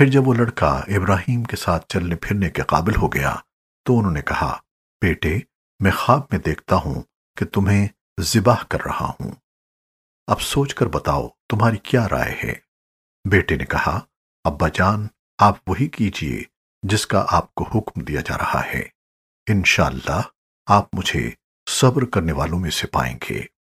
پھر جب وہ لڑکا ابراہیم کے ساتھ چلنے پھرنے کے قابل ہو گیا تو انہوں نے کہا، بیٹے، میں خواب میں دیکھتا ہوں کہ تمہیں ذبح کر رہا ہوں۔ اب سوچ کر بتاؤ تمہاری کیا رائے ہے؟ بیٹے نے کہا، ابا جان، آپ وہی کیجیے جس کا آپ کو حکم دیا جا رہا ہے۔ انشاءاللہ آپ مجھے صبر کرنے والوں میں سے پائیں گے۔